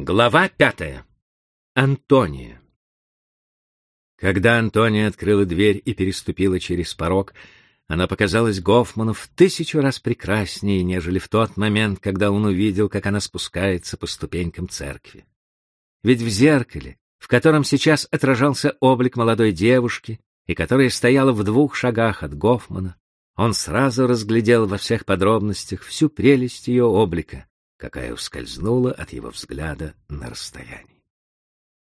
Глава пятая. Антония. Когда Антония открыла дверь и переступила через порог, она показалась Гофману в тысячу раз прекраснее, нежели в тот момент, когда он увидел, как она спускается по ступенькам церкви. Ведь в зеркале, в котором сейчас отражался облик молодой девушки и которая стояла в двух шагах от Гофмана, он сразу разглядел во всех подробностях всю прелесть ее облика, какая ускользнула от его взгляда на расстоянии.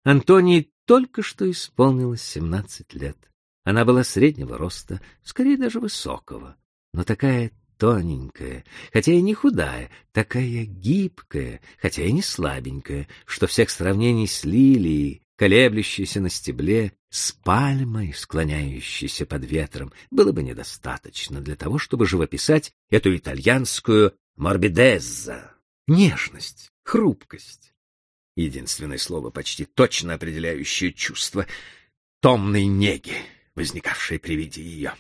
Антонии только что исполнилось семнадцать лет. Она была среднего роста, скорее даже высокого, но такая тоненькая, хотя и не худая, такая гибкая, хотя и не слабенькая, что всех сравнений с лилией, колеблющейся на стебле, с пальмой, склоняющейся под ветром, было бы недостаточно для того, чтобы живописать эту итальянскую морбидезза нежность, хрупкость. Единственное слово, почти точно определяющее чувство томной неги, возникавшей при виде ее.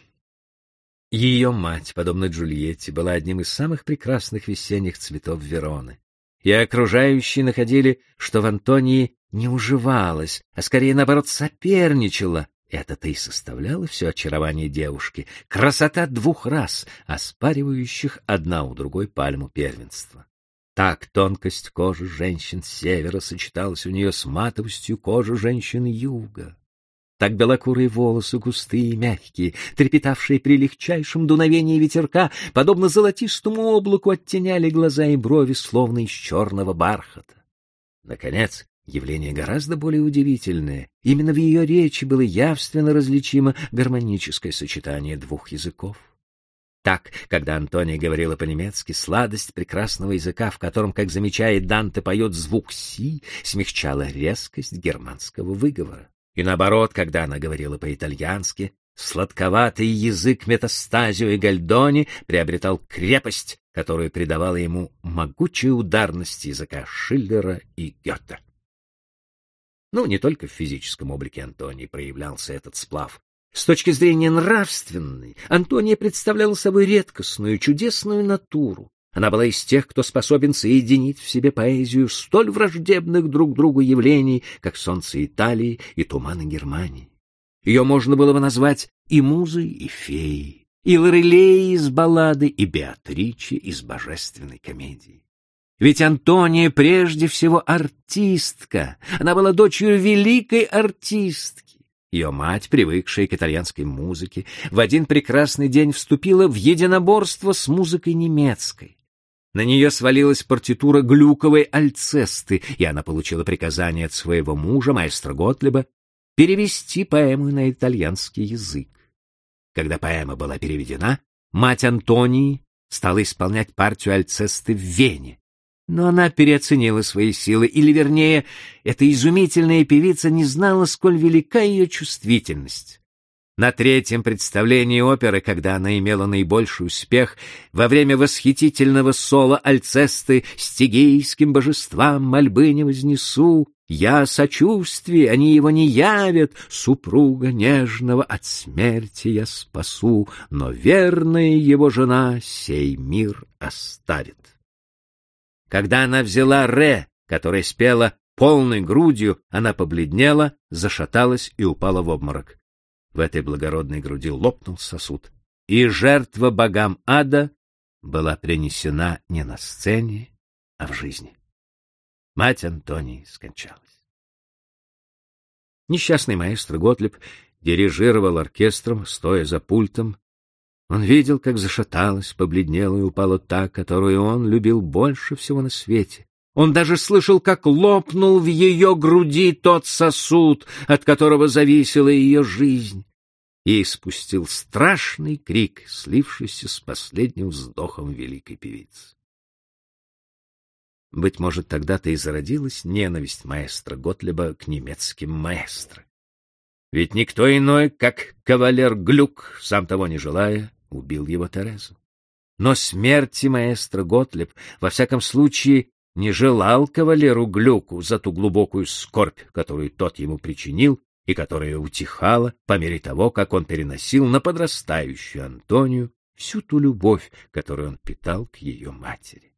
Ее мать, подобно Джульетте, была одним из самых прекрасных весенних цветов Вероны. И окружающие находили, что в Антонии не уживалась, а скорее, наоборот, соперничала. Это-то и составляло все очарование девушки, красота двух раз, оспаривающих одна у другой пальму первенства. Так тонкость кожи женщин севера сочеталась у нее с матовостью кожи женщин юга. Так белокурые волосы, густые и мягкие, трепетавшие при легчайшем дуновении ветерка, подобно золотистому облаку, оттеняли глаза и брови, словно из черного бархата. Наконец, явление гораздо более удивительное. Именно в ее речи было явственно различимо гармоническое сочетание двух языков. Так, когда Антония говорила по-немецки, сладость прекрасного языка, в котором, как замечает Данте, поет звук «си», смягчала резкость германского выговора. И наоборот, когда она говорила по-итальянски, сладковатый язык метастазио и гальдони приобретал крепость, которую придавала ему могучая ударность языка Шиллера и Гёте. Ну, не только в физическом облике Антонии проявлялся этот сплав, с точки зрения нравственной, Антония представляла собой редкостную, чудесную натуру. Она была из тех, кто способен соединить в себе поэзию столь враждебных друг другу явлений, как солнце Италии и туманы Германии. Ее можно было бы назвать и музой, и феей, и Лорелеей из баллады, и Беатриче из божественной комедии. Ведь Антония прежде всего артистка. Она была дочерью великой артистки. Ее мать, привыкшая к итальянской музыке, в один прекрасный день вступила в единоборство с музыкой немецкой. На нее свалилась партитура глюковой альцесты, и она получила приказание от своего мужа, маэстро Готлеба, перевести поэму на итальянский язык. Когда поэма была переведена, мать Антонии стала исполнять партию альцесты в Вене, но она переоценила свои силы, или, вернее, эта изумительная певица не знала, сколь велика ее чувствительность. На третьем представлении оперы, когда она имела наибольший успех, во время восхитительного соло Альцесты «Стигийским божествам мольбы не вознесу», «Я сочувствие, они его не явят, супруга нежного от смерти я спасу, но верная его жена сей мир оставит». Когда она взяла «ре», которая спела полной грудью, она побледнела, зашаталась и упала в обморок. В этой благородной груди лопнул сосуд, и жертва богам ада была принесена не на сцене, а в жизни. Мать Антонии скончалась. Несчастный маэстро Готлиб дирижировал оркестром, стоя за пультом, он видел, как зашаталась, побледнела и упала та, которую он любил больше всего на свете. Он даже слышал, как лопнул в ее груди тот сосуд, от которого зависела ее жизнь, и испустил страшный крик, слившийся с последним вздохом великой певицы. Быть может, тогда-то и зародилась ненависть маэстро Готлеба к немецким маэстро. Ведь никто иной, как кавалер Глюк, сам того не желая, убил его Терезу. Но смерти маэстро Готлеб, во всяком случае, не желал кавалеру Глюку за ту глубокую скорбь, которую тот ему причинил, и которая утихала по мере того, как он переносил на подрастающую Антонию всю ту любовь, которую он питал к ее матери.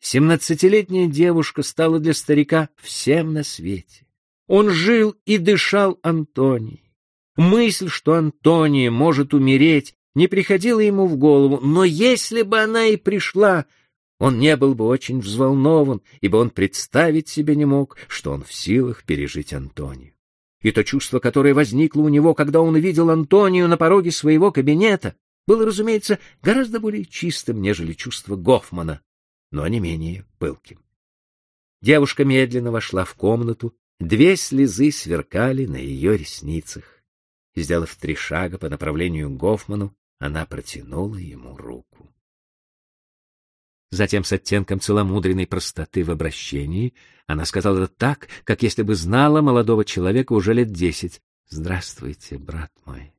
Семнадцатилетняя девушка стала для старика всем на свете. Он жил и дышал Антонией. Мысль, что Антония может умереть, не приходила ему в голову, но если бы она и пришла, он не был бы очень взволнован, ибо он представить себе не мог, что он в силах пережить Антонию. И то чувство, которое возникло у него, когда он увидел Антонию на пороге своего кабинета, было, разумеется, гораздо более чистым, нежели чувство Гофмана, но не менее пылким. Девушка медленно вошла в комнату, две слезы сверкали на ее ресницах. Сделав три шага по направлению к Гофману, она протянула ему руку. Затем с оттенком целомудренной простоты в обращении она сказала так, как если бы знала молодого человека уже лет десять. «Здравствуйте, брат мой».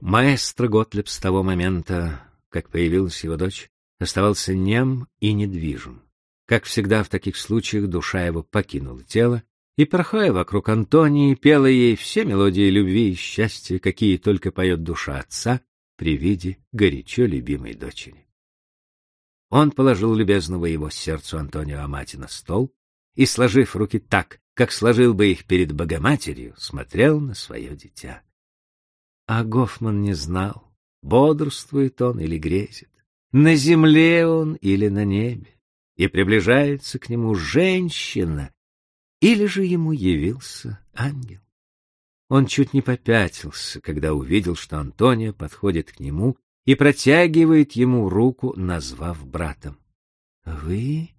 Маэстро Готлеб с того момента, как появилась его дочь, оставался нем и недвижим. Как всегда в таких случаях душа его покинула тело, и, порхая вокруг Антонии, пела ей все мелодии любви и счастья, какие только поет душа отца при виде горячо любимой дочери. Он положил любезного его сердцу Антонио Амати на стол и, сложив руки так, как сложил бы их перед Богоматерью, смотрел на свое дитя. А Гофман не знал, бодрствует он или грезит, на земле он или на небе, и приближается к нему женщина, или же ему явился ангел. Он чуть не попятился, когда увидел, что Антония подходит к нему и протягивает ему руку, назвав братом. — Вы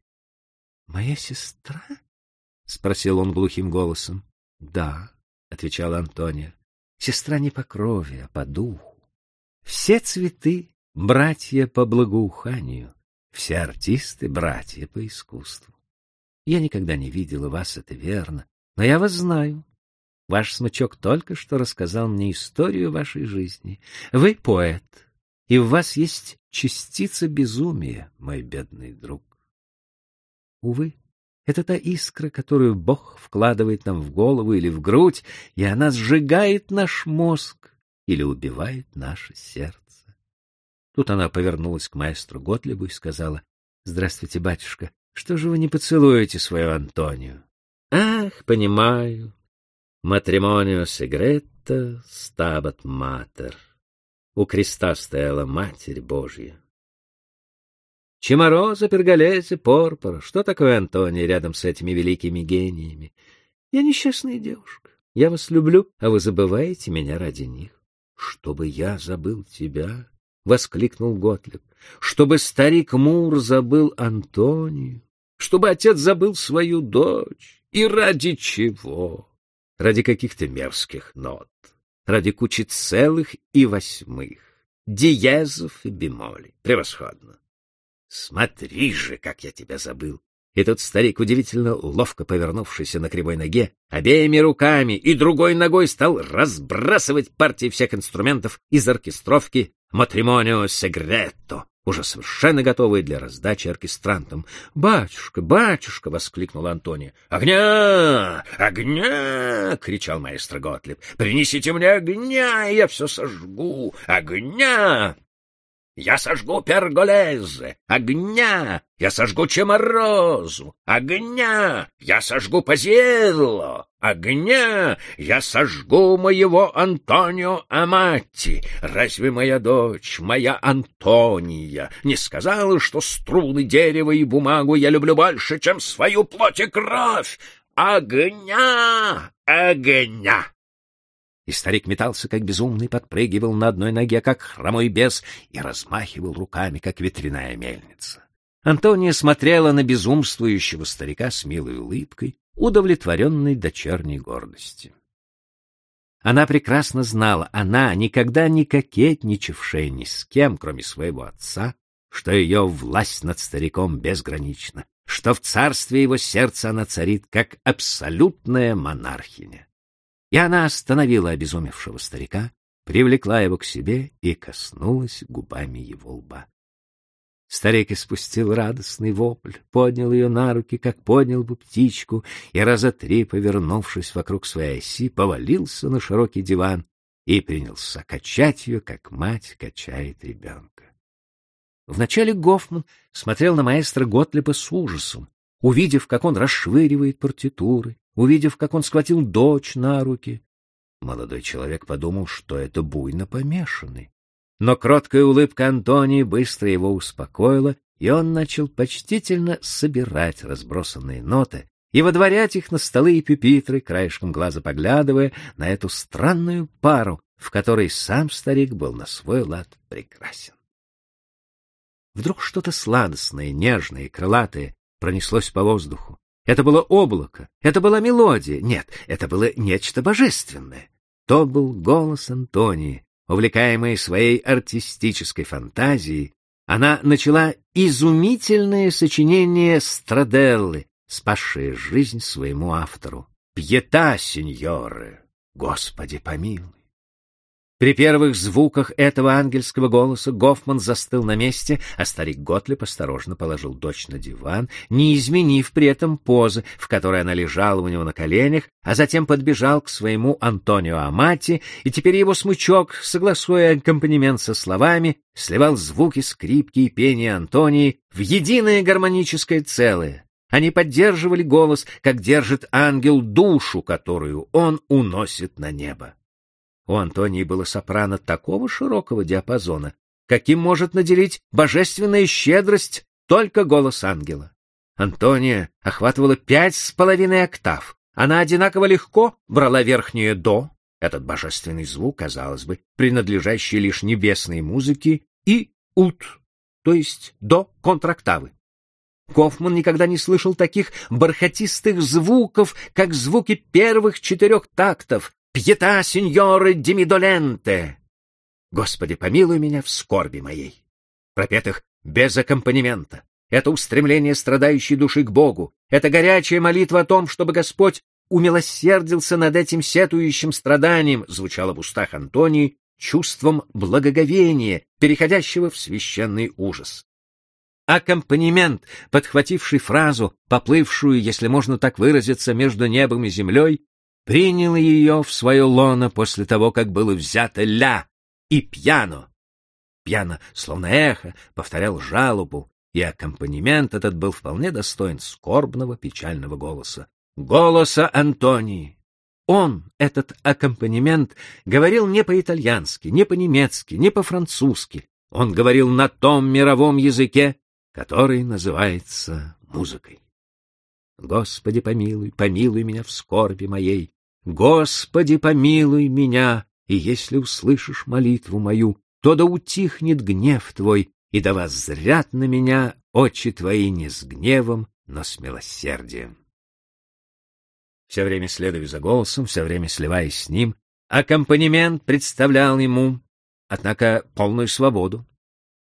моя сестра? — спросил он глухим голосом. — Да, — отвечала Антония. — Сестра не по крови, а по духу. Все цветы — братья по благоуханию, все артисты — братья по искусству. Я никогда не видела вас, это верно, но я вас знаю. Ваш смычок только что рассказал мне историю вашей жизни. Вы поэт, и в вас есть частица безумия, мой бедный друг. Увы, это та искра, которую Бог вкладывает нам в голову или в грудь, и она сжигает наш мозг или убивает наше сердце. Тут она повернулась к маэстру Готлебу и сказала, «Здравствуйте, батюшка, что же вы не поцелуете свою Антонию? Ах, понимаю. Матримонио сегретто стабат матер. У креста стояла Матерь Божья. Чемороза, Перголезе, Порпора. Что такое Антония рядом с этими великими гениями? Я несчастная девушка. Я вас люблю, а вы забываете меня ради них. Чтобы я забыл тебя, — воскликнул Готлеб, — чтобы старик Мур забыл Антонию чтобы отец забыл свою дочь. И ради чего? Ради каких-то мерзких нот, ради кучи целых и восьмых, диезов и бемолей. Превосходно. Смотри же, как я тебя забыл. И тот старик, удивительно ловко повернувшийся на кривой ноге, обеими руками и другой ногой стал разбрасывать партии всех инструментов из оркестровки «Матримонио Сегретто», уже совершенно готовые для раздачи оркестрантам. «Батюшка, батюшка!» — воскликнула Антония. «Огня! Огня!» — кричал маэстро Готлиб. «Принесите мне огня, и я все сожгу! Огня!» Я сожгу перголезе, огня! Я сожгу чеморозу, огня! Я сожгу позело, огня! Я сожгу моего Антонио Амати. Разве моя дочь, моя Антония, не сказала, что струны дерева и бумагу я люблю больше, чем свою плоть и кровь? Огня! Огня! И старик метался, как безумный, подпрыгивал на одной ноге, как хромой бес, и размахивал руками, как ветряная мельница. Антония смотрела на безумствующего старика с милой улыбкой, удовлетворенной дочерней гордости. Она прекрасно знала, она, никогда не кокетничавшая ни с кем, кроме своего отца, что ее власть над стариком безгранична, что в царстве его сердца она царит, как абсолютная монархиня. И она остановила обезумевшего старика, привлекла его к себе и коснулась губами его лба. Старик испустил радостный вопль, поднял ее на руки, как поднял бы птичку, и раза три, повернувшись вокруг своей оси, повалился на широкий диван и принялся качать ее, как мать качает ребенка. Вначале Гофман смотрел на маэстро Готлиба с ужасом, увидев, как он расшвыривает партитуры, увидев, как он схватил дочь на руки. Молодой человек подумал, что это буйно помешанный. Но кроткая улыбка Антонии быстро его успокоила, и он начал почтительно собирать разбросанные ноты и водворять их на столы и пюпитры, краешком глаза поглядывая на эту странную пару, в которой сам старик был на свой лад прекрасен. Вдруг что-то сладостное, нежное и крылатое пронеслось по воздуху. Это было облако, это была мелодия, нет, это было нечто божественное. То был голос Антонии, увлекаемой своей артистической фантазией, она начала изумительное сочинение Страделлы, спасшее жизнь своему автору. «Пьета, сеньоры! Господи помилуй!» При первых звуках этого ангельского голоса Гофман застыл на месте, а старик Готлиб осторожно положил дочь на диван, не изменив при этом позы, в которой она лежала у него на коленях, а затем подбежал к своему Антонио Амати, и теперь его смычок, согласуя аккомпанемент со словами, сливал звуки скрипки и пения Антонии в единое гармоническое целое. Они поддерживали голос, как держит ангел душу, которую он уносит на небо. У Антонии было сопрано такого широкого диапазона, каким может наделить божественная щедрость только голос ангела. Антония охватывала пять с половиной октав. Она одинаково легко брала верхнее «до», этот божественный звук, казалось бы, принадлежащий лишь небесной музыке, и «ут», то есть до контрактавы. Гофман никогда не слышал таких бархатистых звуков, как звуки первых четырех тактов, Пьета, сеньоры демидоленте! Господи, помилуй меня в скорби моей. Пропетых без аккомпанемента. Это устремление страдающей души к Богу. Это горячая молитва о том, чтобы Господь умилосердился над этим сетующим страданием, звучало в устах Антонии чувством благоговения, переходящего в священный ужас. Аккомпанемент, подхвативший фразу, поплывшую, если можно так выразиться, между небом и землей, принял ее в свое лоно после того, как было взято ля и пьяно. Пьяно, словно эхо, повторял жалобу, и аккомпанемент этот был вполне достоин скорбного печального голоса. Голоса Антонии. Он, этот аккомпанемент, говорил не по-итальянски, не по-немецки, не по-французски. Он говорил на том мировом языке, который называется музыкой. Господи, помилуй, помилуй меня в скорби моей, Господи, помилуй меня, и если услышишь молитву мою, то да утихнет гнев твой, и да воззрят на меня очи твои не с гневом, но с милосердием. Все время следуя за голосом, все время сливаясь с ним, аккомпанемент представлял ему, однако, полную свободу,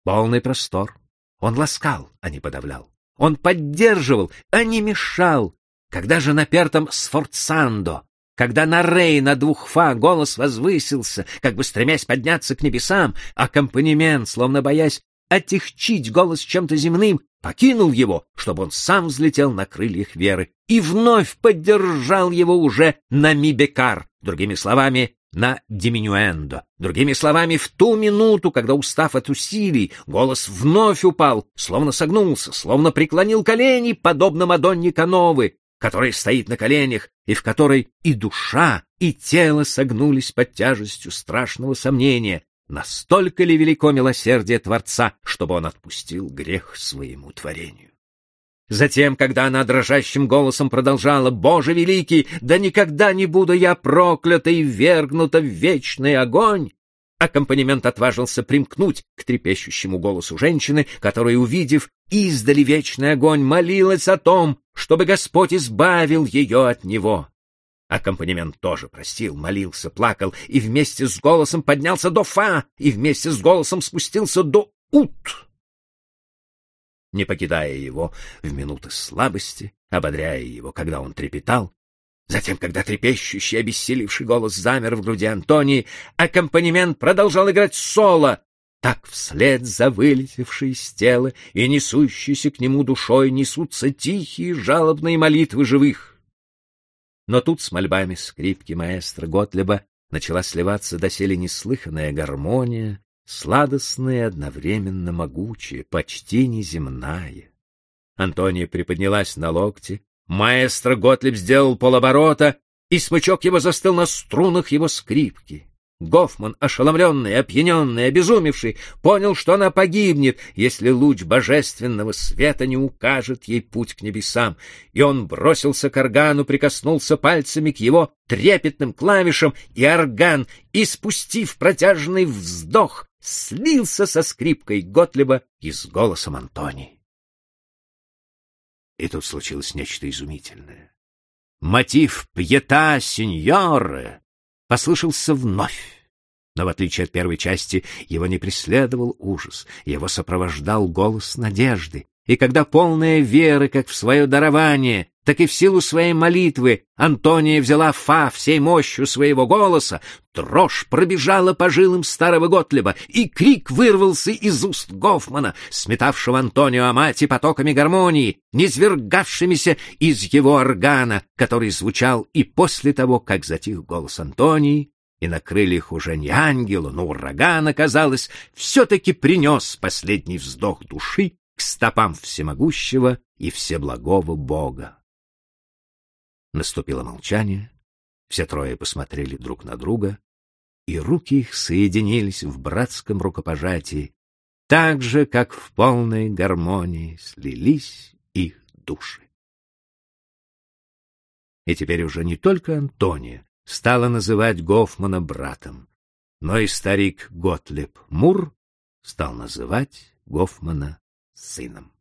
полный простор. Он ласкал, а не подавлял. Он поддерживал, а не мешал. Когда же напертом сфорцандо когда на рей на двух фа голос возвысился, как бы стремясь подняться к небесам, аккомпанемент, словно боясь отягчить голос чем-то земным, покинул его, чтобы он сам взлетел на крыльях веры и вновь поддержал его уже на ми-бекар, другими словами, на диминюэндо. Другими словами, в ту минуту, когда, устав от усилий, голос вновь упал, словно согнулся, словно преклонил колени, подобно Мадонне Кановы, которая стоит на коленях и в которой и душа, и тело согнулись под тяжестью страшного сомнения, настолько ли велико милосердие Творца, чтобы он отпустил грех своему творению. Затем, когда она дрожащим голосом продолжала «Боже великий, да никогда не буду я проклята и вергнута в вечный огонь!» Аккомпанемент отважился примкнуть к трепещущему голосу женщины, которая, увидев издали вечный огонь, молилась о том, чтобы Господь избавил ее от него. Аккомпанемент тоже простил, молился, плакал, и вместе с голосом поднялся до фа, и вместе с голосом спустился до ут. Не покидая его в минуты слабости, ободряя его, когда он трепетал, Затем, когда трепещущий, обессилевший голос замер в груди Антонии, аккомпанемент продолжал играть соло. Так вслед за вылетевшей из тела и несущейся к нему душой несутся тихие жалобные молитвы живых. Но тут с мольбами скрипки маэстро Готлеба начала сливаться доселе неслыханная гармония, сладостная и одновременно могучая, почти неземная. Антония приподнялась на локте, маэстро Готлиб сделал полоборота, и смычок его застыл на струнах его скрипки. Гофман, ошеломленный, опьяненный, обезумевший, понял, что она погибнет, если луч божественного света не укажет ей путь к небесам, и он бросился к органу, прикоснулся пальцами к его трепетным клавишам, и орган, испустив протяжный вздох, слился со скрипкой Готлеба и с голосом Антонии. И тут случилось нечто изумительное. Мотив «Пьета, сеньоре» послышался вновь. Но в отличие от первой части, его не преследовал ужас, его сопровождал голос надежды. И когда полная веры как в свое дарование, так и в силу своей молитвы Антония взяла фа всей мощью своего голоса, дрожь пробежала по жилам старого Готлеба, и крик вырвался из уст Гофмана, сметавшего Антонио Амати потоками гармонии, низвергавшимися из его органа, который звучал и после того, как затих голос Антонии, и на крыльях уже не ангела, но урагана, казалось, все-таки принес последний вздох души к стопам всемогущего и всеблагого Бога. Наступило молчание, все трое посмотрели друг на друга, и руки их соединились в братском рукопожатии, так же, как в полной гармонии слились их души. И теперь уже не только Антония стала называть Гофмана братом, но и старик Готлеб Мур стал называть Гофмана сыном.